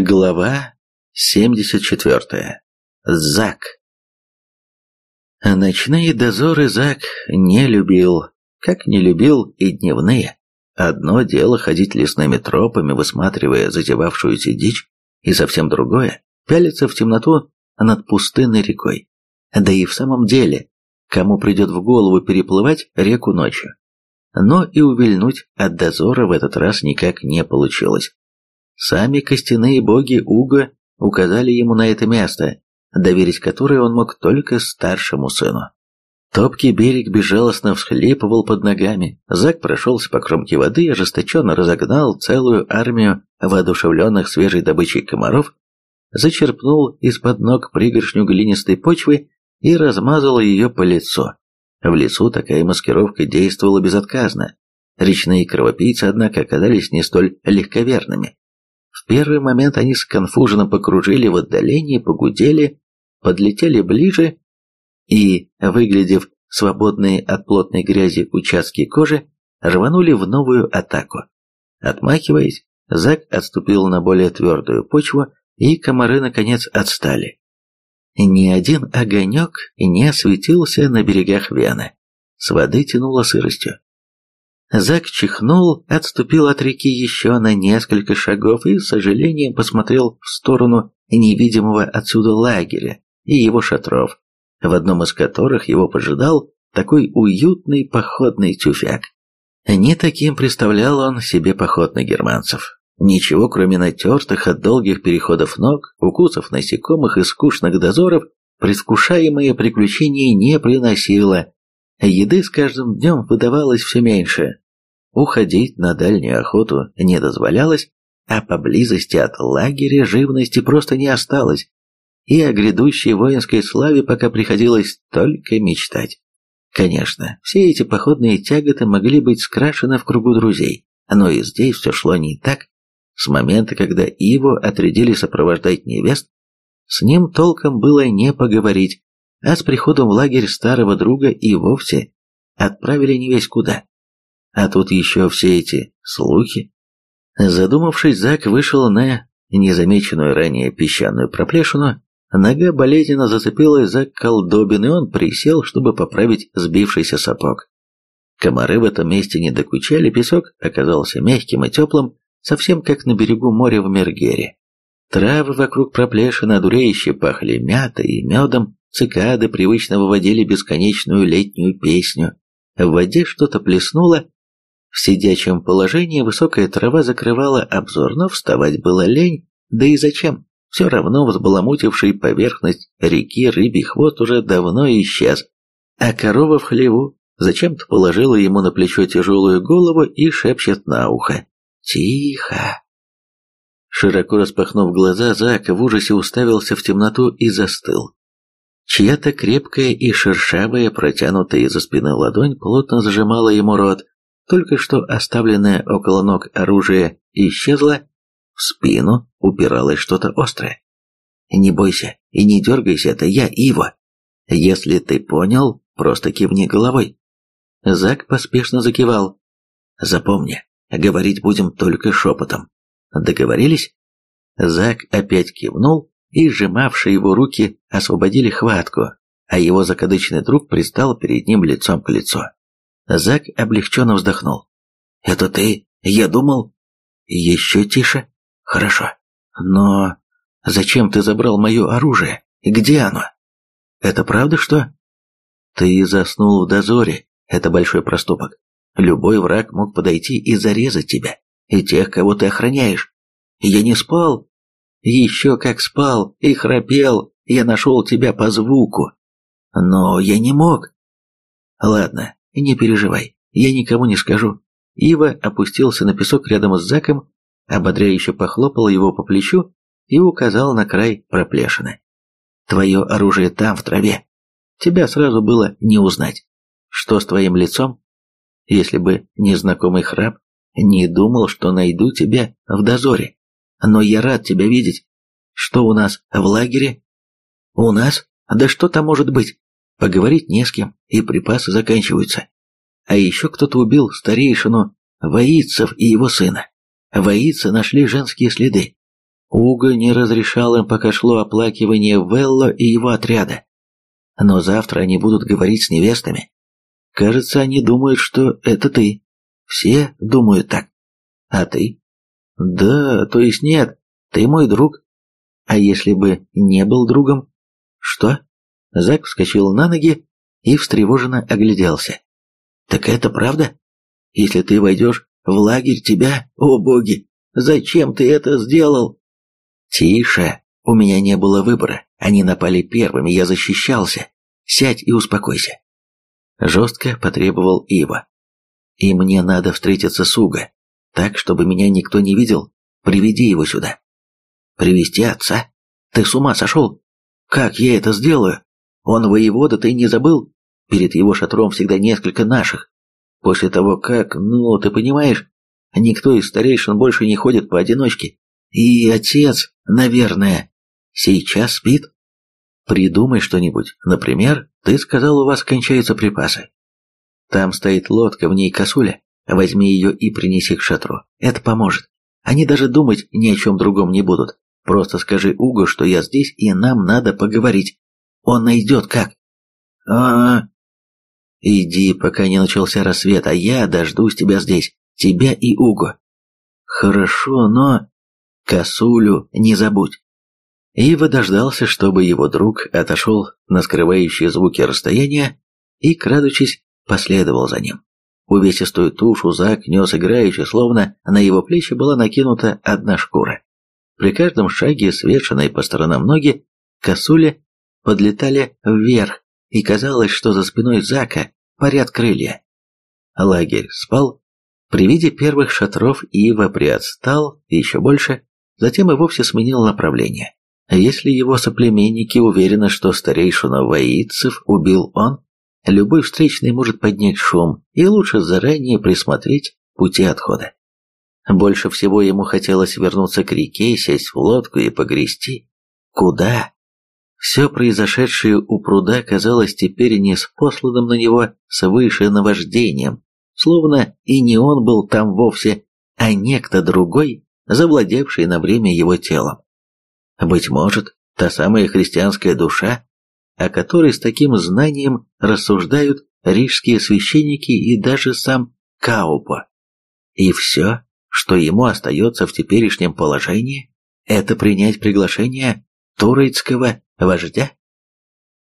Глава 74. Зак. Ночные дозоры Зак не любил, как не любил и дневные. Одно дело ходить лесными тропами, высматривая затевавшуюся дичь, и совсем другое – пялиться в темноту над пустынной рекой. Да и в самом деле, кому придет в голову переплывать реку ночью? Но и увильнуть от дозора в этот раз никак не получилось. Сами костяные боги Уга указали ему на это место, доверить которое он мог только старшему сыну. Топкий берег безжалостно всхлипывал под ногами. Зак прошелся по кромке воды и ожесточенно разогнал целую армию воодушевленных свежей добычей комаров, зачерпнул из-под ног пригоршню глинистой почвы и размазал ее по лицу. В лесу такая маскировка действовала безотказно. Речные кровопийцы, однако, оказались не столь легковерными. В первый момент они сконфуженно покружили в отдалении, погудели, подлетели ближе и, выглядев свободные от плотной грязи участки кожи, рванули в новую атаку. Отмахиваясь, Зак отступил на более твердую почву, и комары, наконец, отстали. Ни один огонек не осветился на берегах Вены. С воды тянуло сыростью. Зак чихнул, отступил от реки еще на несколько шагов и с сожалением посмотрел в сторону невидимого отсюда лагеря и его шатров, в одном из которых его поджидал такой уютный походный тюфяк. Не таким представлял он себе поход на германцев. Ничего, кроме натертых от долгих переходов ног, укусов насекомых и скучных дозоров, предвкушаемое приключение не приносило. Еды с каждым днем выдавалось все меньше. Уходить на дальнюю охоту не дозволялось, а поблизости от лагеря живности просто не осталось, и о грядущей воинской славе пока приходилось только мечтать. Конечно, все эти походные тяготы могли быть скрашены в кругу друзей, но и здесь все шло не так. С момента, когда Иво отрядили сопровождать невест, с ним толком было не поговорить, а с приходом в лагерь старого друга и вовсе отправили не весь куда. А тут еще все эти слухи. Задумавшись, Зак вышел на незамеченную ранее песчаную проплешину, нога болезненно зацепилась за колдобин, и он присел, чтобы поправить сбившийся сапог. Комары в этом месте не докучали, песок оказался мягким и теплым, совсем как на берегу моря в Мергере. Травы вокруг проплешины одуряюще пахли мятой и медом, цикады привычно выводили бесконечную летнюю песню. В воде что-то плеснуло. В сидячем положении высокая трава закрывала обзор, но вставать было лень, да и зачем? Все равно взбаламутивший поверхность реки рыбий хвост уже давно исчез, а корова в хлеву зачем-то положила ему на плечо тяжелую голову и шепчет на ухо. Тихо. Широко распахнув глаза, Зак в ужасе уставился в темноту и застыл. Чья-то крепкая и шершавая, протянутая из-за спины ладонь, плотно зажимала ему рот. Только что оставленное около ног оружие исчезло, в спину упиралось что-то острое. «Не бойся и не дергайся, это я, Ива. Если ты понял, просто кивни головой». Зак поспешно закивал. «Запомни, Говорить будем только шепотом. Договорились?» Зак опять кивнул, и сжимавшие его руки освободили хватку, а его закадычный друг пристал перед ним лицом к лицу. Зак облегченно вздохнул. «Это ты? Я думал...» «Еще тише? Хорошо. Но зачем ты забрал мое оружие? Где оно?» «Это правда, что?» «Ты заснул в дозоре. Это большой проступок. Любой враг мог подойти и зарезать тебя, и тех, кого ты охраняешь. Я не спал. Еще как спал и храпел, я нашел тебя по звуку. Но я не мог. Ладно, не переживай, я никому не скажу. Ива опустился на песок рядом с Заком, ободряюще похлопал его по плечу и указал на край проплешины. Твое оружие там, в траве. Тебя сразу было не узнать. Что с твоим лицом? Если бы незнакомый храп, не думал, что найду тебя в дозоре. Но я рад тебя видеть. Что у нас в лагере? У нас? Да что там может быть? Поговорить не с кем, и припасы заканчиваются. А еще кто-то убил старейшину Воицев и его сына. Воицы нашли женские следы. Уго не разрешал им, пока шло оплакивание Велло и его отряда. Но завтра они будут говорить с невестами. Кажется, они думают, что это ты. Все думают так. А ты? Да, то есть нет, ты мой друг. А если бы не был другом? Что? Зак вскочил на ноги и встревоженно огляделся. Так это правда? Если ты войдешь в лагерь, тебя, о боги, зачем ты это сделал? Тише, у меня не было выбора. Они напали первыми, я защищался. Сядь и успокойся. Жестко потребовал Ива. И мне надо встретиться с Уго, так, чтобы меня никто не видел. Приведи его сюда. Привести отца? Ты с ума сошел? Как я это сделаю? Он воевода, ты не забыл? Перед его шатром всегда несколько наших. После того, как, ну, ты понимаешь, никто из старейшин больше не ходит поодиночке. И отец, наверное, сейчас спит. Придумай что-нибудь. Например, ты сказал, у вас кончаются припасы. Там стоит лодка, в ней косуля. Возьми ее и принеси к шатру. Это поможет. Они даже думать ни о чем другом не будут. Просто скажи Уго, что я здесь, и нам надо поговорить. Он найдет как. А, -а, -а. Иди, пока не начался рассвет, а я дождусь тебя здесь. Тебя и Уго. Хорошо, но... Косулю не забудь. Ива дождался, чтобы его друг отошел на скрывающие звуки расстояния и, крадучись, последовал за ним. Увесистую тушу Зак нес играючи, словно на его плечи была накинута одна шкура. При каждом шаге, свешенные по сторонам ноги, косули подлетали вверх, и казалось, что за спиной Зака парят крылья. Лагерь спал. При виде первых шатров Ива приотстал еще больше, затем и вовсе сменил направление. Если его соплеменники уверены, что старейшину воицев убил он, любой встречный может поднять шум, и лучше заранее присмотреть пути отхода. Больше всего ему хотелось вернуться к реке, сесть в лодку и погрести. Куда? Все произошедшее у пруда казалось теперь не спосланным на него свыше наваждением, словно и не он был там вовсе, а некто другой, завладевший на время его телом. Быть может, та самая христианская душа, о которой с таким знанием рассуждают рижские священники и даже сам Каупа. И все, что ему остается в теперешнем положении, это принять приглашение турецкого вождя?